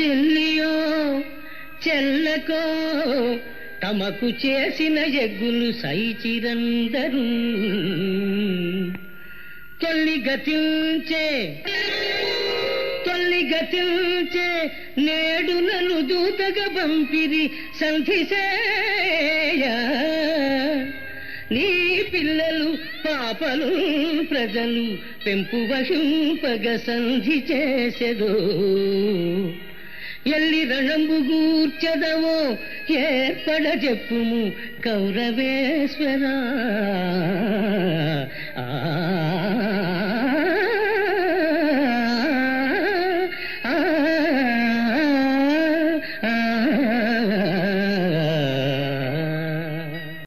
చెల్లియో చెల్లకో తమకు చేసిన ఎగ్గులు సైచిరందరు. తొల్లి గతించే తొల్లి గతించే నేడు నన్ను దూతగా పంపిరి సంధిసేయ నీ పిల్లలు పాపలు ప్రజలు పెంపు వహింపగ సంధి చేసెదో. ఎల్లి రణంబు రణంబుగూర్చదవో ఏర్పడ చెప్పుము కౌరవేశ్వర. ఆ.